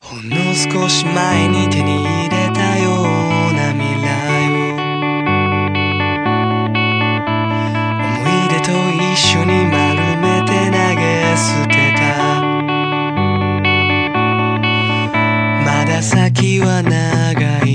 ほんの少し前に手に入れたような未来を。思い出と一緒に丸めて投げ捨てた。まだ先は長い。